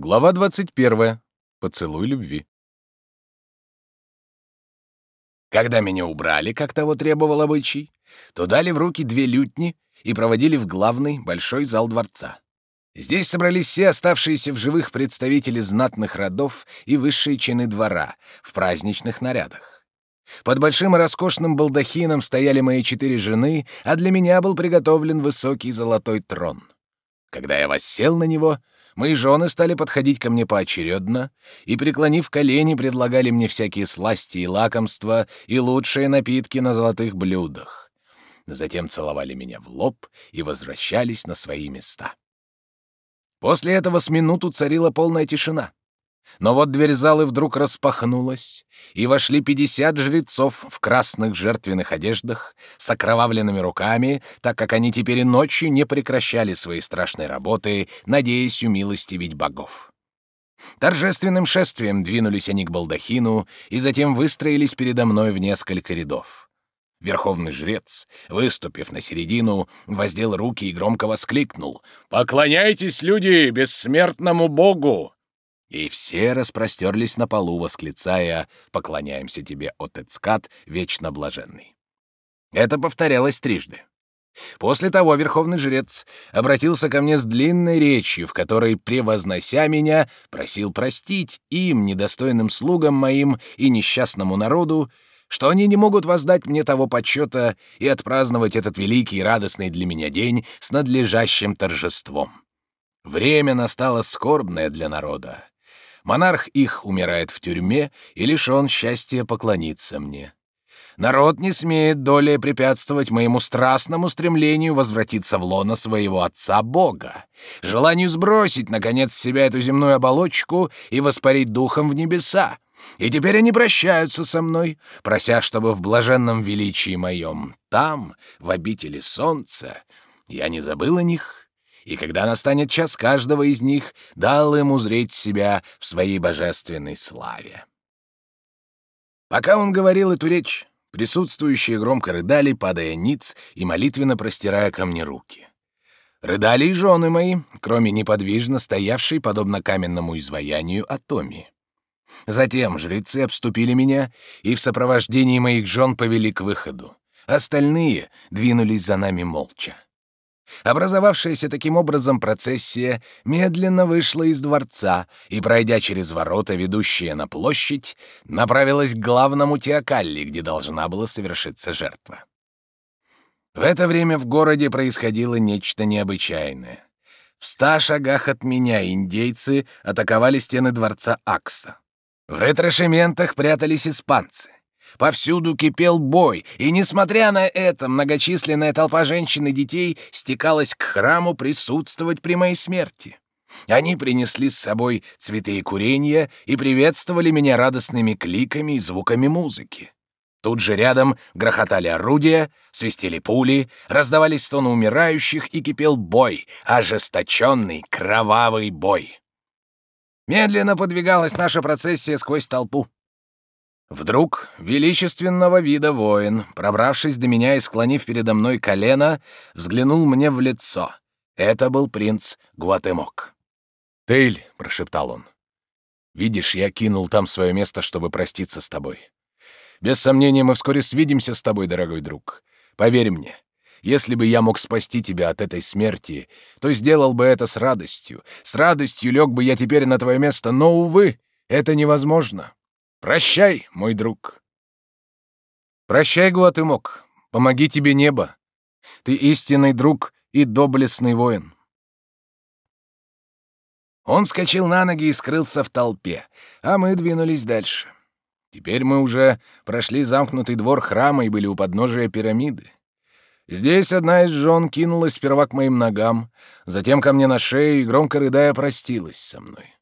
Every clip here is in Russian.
Глава 21. Поцелуй любви. Когда меня убрали, как того требовал обычай, то дали в руки две лютни и проводили в главный большой зал дворца. Здесь собрались все оставшиеся в живых представители знатных родов и высшие чины двора в праздничных нарядах. Под большим и роскошным балдахином стояли мои четыре жены, а для меня был приготовлен высокий золотой трон. Когда я воссел на него, Мои жены стали подходить ко мне поочередно и, преклонив колени, предлагали мне всякие сласти и лакомства и лучшие напитки на золотых блюдах. Затем целовали меня в лоб и возвращались на свои места. После этого с минуту царила полная тишина. Но вот дверь залы вдруг распахнулась, и вошли пятьдесят жрецов в красных жертвенных одеждах, с окровавленными руками, так как они теперь и ночью не прекращали своей страшной работы, надеясь умилостивить богов. Торжественным шествием двинулись они к балдахину и затем выстроились передо мной в несколько рядов. Верховный жрец, выступив на середину, воздел руки и громко воскликнул «Поклоняйтесь, люди, бессмертному богу!» И все распростерлись на полу, восклицая «Поклоняемся тебе, Отецкат, вечно блаженный». Это повторялось трижды. После того верховный жрец обратился ко мне с длинной речью, в которой, превознося меня, просил простить им, недостойным слугам моим и несчастному народу, что они не могут воздать мне того почета и отпраздновать этот великий и радостный для меня день с надлежащим торжеством. Время настало скорбное для народа. Монарх их умирает в тюрьме и лишен счастья поклониться мне. Народ не смеет долей препятствовать моему страстному стремлению возвратиться в лоно своего отца Бога, желанию сбросить, наконец, с себя эту земную оболочку и воспарить духом в небеса. И теперь они прощаются со мной, прося, чтобы в блаженном величии моем, там, в обители солнца, я не забыл о них и когда настанет час каждого из них, дал им узреть себя в своей божественной славе. Пока он говорил эту речь, присутствующие громко рыдали, падая ниц и молитвенно простирая ко мне руки. Рыдали и жены мои, кроме неподвижно стоявшей, подобно каменному изваянию, Атоми. Затем жрецы обступили меня и в сопровождении моих жен повели к выходу. Остальные двинулись за нами молча. Образовавшаяся таким образом процессия медленно вышла из дворца и, пройдя через ворота, ведущие на площадь, направилась к главному теокалли, где должна была совершиться жертва. В это время в городе происходило нечто необычайное. В ста шагах от меня индейцы атаковали стены дворца Акса. В ретрошементах прятались испанцы. Повсюду кипел бой, и, несмотря на это, многочисленная толпа женщин и детей стекалась к храму присутствовать при моей смерти. Они принесли с собой цветы и куренья и приветствовали меня радостными кликами и звуками музыки. Тут же рядом грохотали орудия, свистели пули, раздавались стоны умирающих и кипел бой, ожесточенный, кровавый бой. Медленно подвигалась наша процессия сквозь толпу. Вдруг величественного вида воин, пробравшись до меня и склонив передо мной колено, взглянул мне в лицо. Это был принц Гуатемок. «Тейль», — прошептал он, — «видишь, я кинул там свое место, чтобы проститься с тобой. Без сомнения, мы вскоре свидимся с тобой, дорогой друг. Поверь мне, если бы я мог спасти тебя от этой смерти, то сделал бы это с радостью. С радостью лег бы я теперь на твое место, но, увы, это невозможно. Прощай, мой друг. Прощай, Гуатымок. Помоги тебе небо. Ты истинный друг и доблестный воин. Он вскочил на ноги и скрылся в толпе, а мы двинулись дальше. Теперь мы уже прошли замкнутый двор храма и были у подножия пирамиды. Здесь одна из жен кинулась сперва к моим ногам, затем ко мне на шею и, громко рыдая, простилась со мной.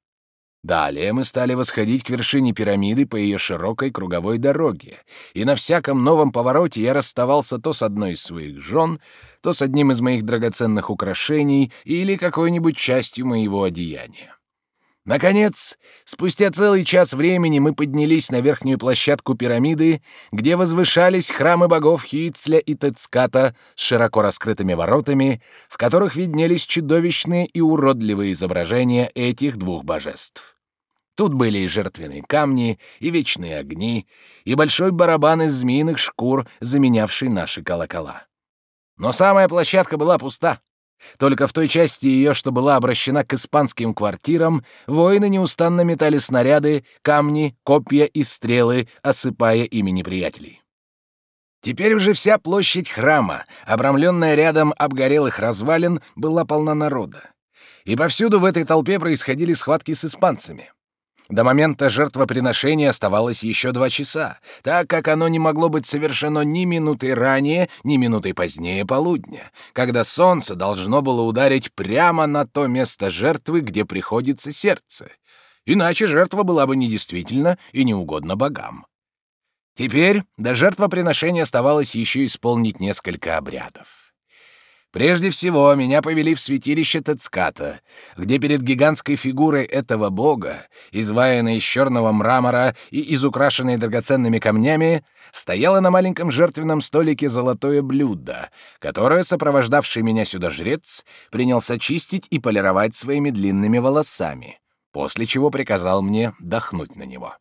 Далее мы стали восходить к вершине пирамиды по ее широкой круговой дороге, и на всяком новом повороте я расставался то с одной из своих жен, то с одним из моих драгоценных украшений или какой-нибудь частью моего одеяния. Наконец, спустя целый час времени мы поднялись на верхнюю площадку пирамиды, где возвышались храмы богов Хицля и Тецката с широко раскрытыми воротами, в которых виднелись чудовищные и уродливые изображения этих двух божеств. Тут были и жертвенные камни, и вечные огни, и большой барабан из змеиных шкур, заменявший наши колокола. Но самая площадка была пуста. Только в той части ее, что была обращена к испанским квартирам, воины неустанно метали снаряды, камни, копья и стрелы, осыпая ими неприятелей. Теперь уже вся площадь храма, обрамленная рядом обгорелых развалин, была полна народа. И повсюду в этой толпе происходили схватки с испанцами. До момента жертвоприношения оставалось еще два часа, так как оно не могло быть совершено ни минутой ранее, ни минутой позднее полудня, когда солнце должно было ударить прямо на то место жертвы, где приходится сердце. Иначе жертва была бы недействительна и неугодна богам. Теперь до жертвоприношения оставалось еще исполнить несколько обрядов. Прежде всего, меня повели в святилище Тецката, где перед гигантской фигурой этого бога, изваянной из черного мрамора и изукрашенной драгоценными камнями, стояло на маленьком жертвенном столике золотое блюдо, которое сопровождавший меня сюда жрец принялся чистить и полировать своими длинными волосами, после чего приказал мне дохнуть на него.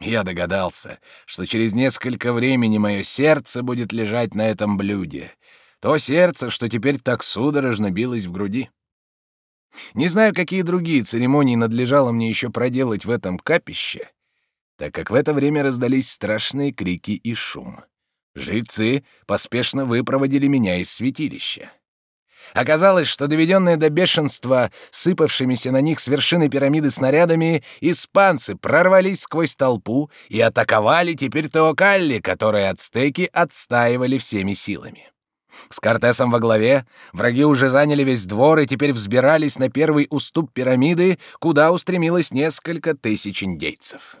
Я догадался, что через несколько времени мое сердце будет лежать на этом блюде — то сердце, что теперь так судорожно билось в груди. Не знаю, какие другие церемонии надлежало мне еще проделать в этом капище, так как в это время раздались страшные крики и шум. Жрецы поспешно выпроводили меня из святилища. Оказалось, что доведенные до бешенства сыпавшимися на них с вершины пирамиды снарядами, испанцы прорвались сквозь толпу и атаковали теперь Теокалли, которые ацтеки отстаивали всеми силами. С Кортесом во главе враги уже заняли весь двор и теперь взбирались на первый уступ пирамиды, куда устремилось несколько тысяч индейцев.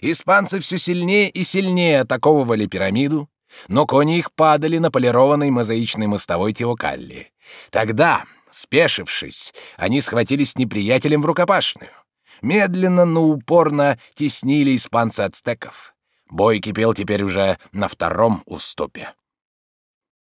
Испанцы все сильнее и сильнее атаковывали пирамиду, но кони их падали на полированной мозаичной мостовой Теокалли. Тогда, спешившись, они схватились с неприятелем в рукопашную. Медленно, но упорно теснили испанцы ацтеков. Бой кипел теперь уже на втором уступе.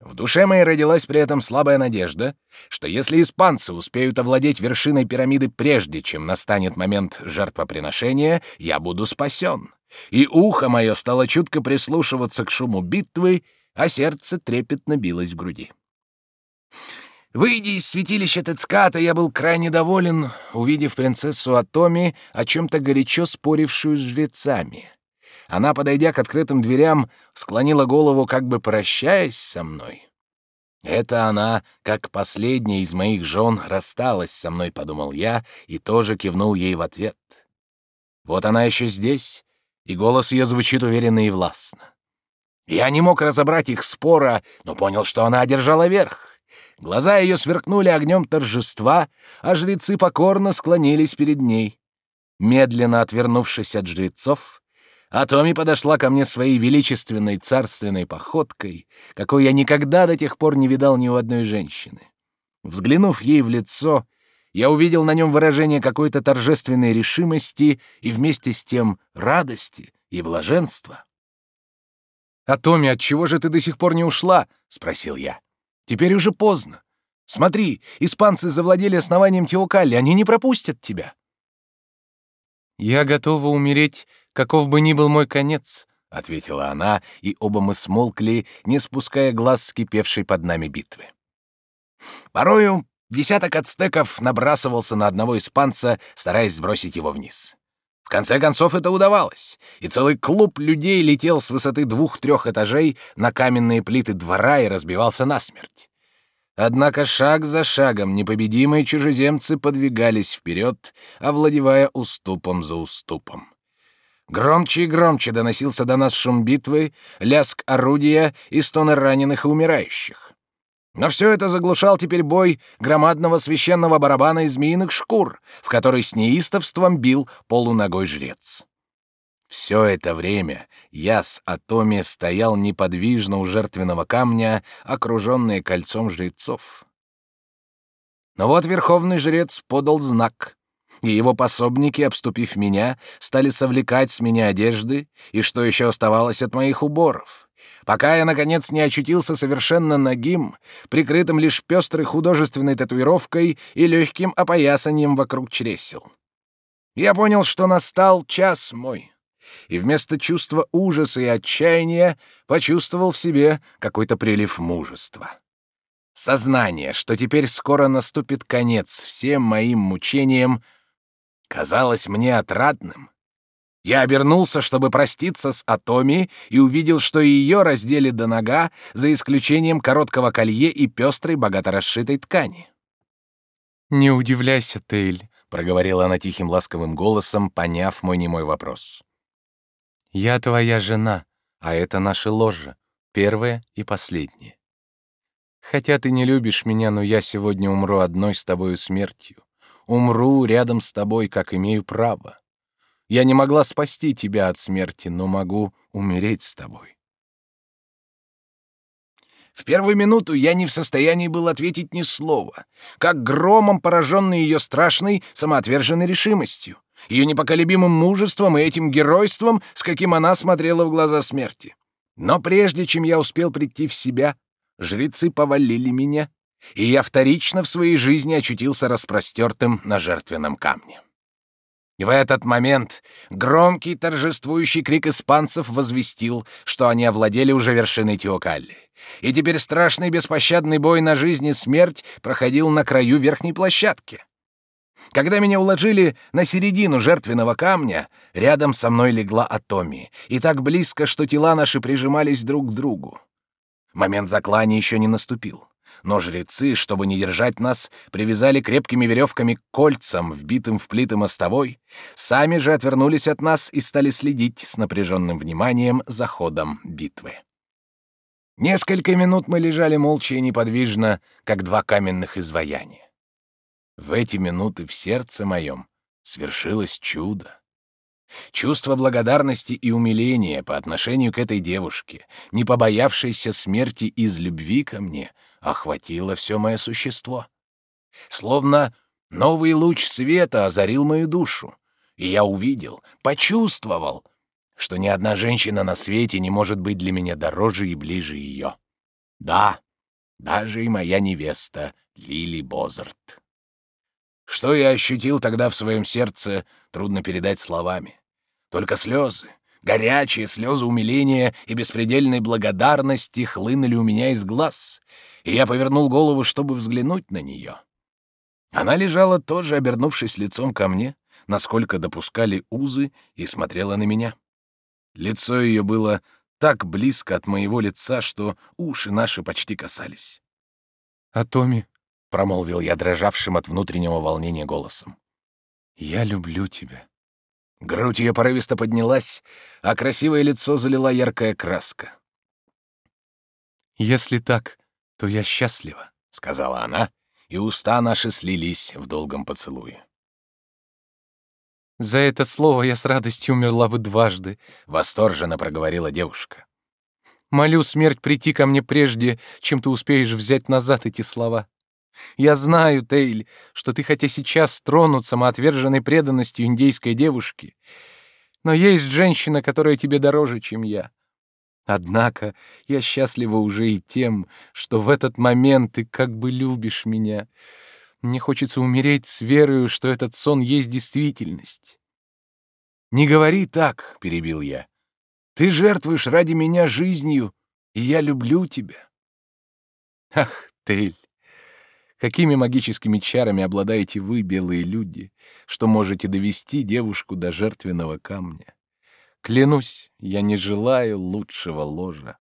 В душе моей родилась при этом слабая надежда, что если испанцы успеют овладеть вершиной пирамиды прежде, чем настанет момент жертвоприношения, я буду спасен. И ухо мое стало чутко прислушиваться к шуму битвы, а сердце трепетно билось в груди. Выйдя из святилища Тецката, я был крайне доволен, увидев принцессу Атоми, о чем-то горячо спорившую с жрецами. Она, подойдя к открытым дверям, склонила голову, как бы прощаясь со мной. «Это она, как последняя из моих жен, рассталась со мной», — подумал я, и тоже кивнул ей в ответ. Вот она еще здесь, и голос ее звучит уверенно и властно. Я не мог разобрать их спора, но понял, что она одержала верх. Глаза ее сверкнули огнем торжества, а жрецы покорно склонились перед ней. Медленно отвернувшись от жрецов, а Томми подошла ко мне своей величественной царственной походкой, какой я никогда до тех пор не видал ни у одной женщины. Взглянув ей в лицо, я увидел на нем выражение какой-то торжественной решимости и вместе с тем радости и блаженства. «А Томми, отчего же ты до сих пор не ушла?» — спросил я. «Теперь уже поздно. Смотри, испанцы завладели основанием Теокалли, они не пропустят тебя». «Я готова умереть каков бы ни был мой конец», — ответила она, и оба мы смолкли, не спуская глаз с кипевшей под нами битвы. Порою десяток ацтеков набрасывался на одного испанца, стараясь сбросить его вниз. В конце концов это удавалось, и целый клуб людей летел с высоты двух-трех этажей на каменные плиты двора и разбивался насмерть. Однако шаг за шагом непобедимые чужеземцы подвигались вперед, овладевая уступом за уступом. Громче и громче доносился до нас шум битвы, лязг орудия и стоны раненых и умирающих. Но все это заглушал теперь бой громадного священного барабана из змеиных шкур, в который с неистовством бил полуногой жрец. Все это время я с Атоми стоял неподвижно у жертвенного камня, окруженные кольцом жрецов. Но вот верховный жрец подал знак. И его пособники, обступив меня, стали совлекать с меня одежды и что еще оставалось от моих уборов. Пока я, наконец, не очутился совершенно нагим, прикрытым лишь пестрой художественной татуировкой и легким опоясанием вокруг чресел. Я понял, что настал час мой, и вместо чувства ужаса и отчаяния почувствовал в себе какой-то прилив мужества. Сознание, что теперь скоро наступит конец всем моим мучениям, казалось мне отрадным. Я обернулся, чтобы проститься с Атоми, и увидел, что ее раздели до нога, за исключением короткого колье и пестрой, богато расшитой ткани. «Не удивляйся, Тейль», — проговорила она тихим ласковым голосом, поняв мой немой вопрос. «Я твоя жена, а это наше ложе, первое и последнее. Хотя ты не любишь меня, но я сегодня умру одной с тобою смертью. Умру рядом с тобой, как имею право. Я не могла спасти тебя от смерти, но могу умереть с тобой. В первую минуту я не в состоянии был ответить ни слова, как громом пораженный ее страшной, самоотверженной решимостью, ее непоколебимым мужеством и этим геройством, с каким она смотрела в глаза смерти. Но прежде чем я успел прийти в себя, жрецы повалили меня, и я вторично в своей жизни очутился распростертым на жертвенном камне. В этот момент громкий торжествующий крик испанцев возвестил, что они овладели уже вершиной Теокалли. И теперь страшный беспощадный бой на жизнь и смерть проходил на краю верхней площадки. Когда меня уложили на середину жертвенного камня, рядом со мной легла Атоми, и так близко, что тела наши прижимались друг к другу. Момент заклания еще не наступил. Но жрецы, чтобы не держать нас, привязали крепкими веревками к кольцам, вбитым в плиты мостовой, сами же отвернулись от нас и стали следить с напряженным вниманием за ходом битвы. Несколько минут мы лежали молча и неподвижно, как два каменных изваяния. В эти минуты в сердце моем свершилось чудо. Чувство благодарности и умиления по отношению к этой девушке, не побоявшейся смерти из любви ко мне, охватило все мое существо. Словно новый луч света озарил мою душу, и я увидел, почувствовал, что ни одна женщина на свете не может быть для меня дороже и ближе ее. Да, даже и моя невеста Лили Бозарт. Что я ощутил тогда в своем сердце, трудно передать словами. Только слезы, горячие слезы умиления и беспредельной благодарности хлынули у меня из глаз, и я повернул голову, чтобы взглянуть на нее. Она лежала тоже, обернувшись лицом ко мне, насколько допускали узы, и смотрела на меня. Лицо ее было так близко от моего лица, что уши наши почти касались. «А Томи, — промолвил я дрожавшим от внутреннего волнения голосом. «Я люблю тебя». Грудь ее порывисто поднялась, а красивое лицо залила яркая краска. «Если так, то я счастлива», — сказала она, и уста наши слились в долгом поцелуе. «За это слово я с радостью умерла бы дважды», — восторженно проговорила девушка. «Молю смерть прийти ко мне прежде, чем ты успеешь взять назад эти слова. Я знаю, Тейль, что ты хотя сейчас тронут самоотверженной преданностью индейской девушки, но есть женщина, которая тебе дороже, чем я. Однако я счастлива уже и тем, что в этот момент ты как бы любишь меня. Мне хочется умереть с верою, что этот сон есть действительность. «Не говори так», — перебил я. «Ты жертвуешь ради меня жизнью, и я люблю тебя». «Ах, Тейль, Какими магическими чарами обладаете вы, белые люди, что можете довести девушку до жертвенного камня? Клянусь, я не желаю лучшего ложа.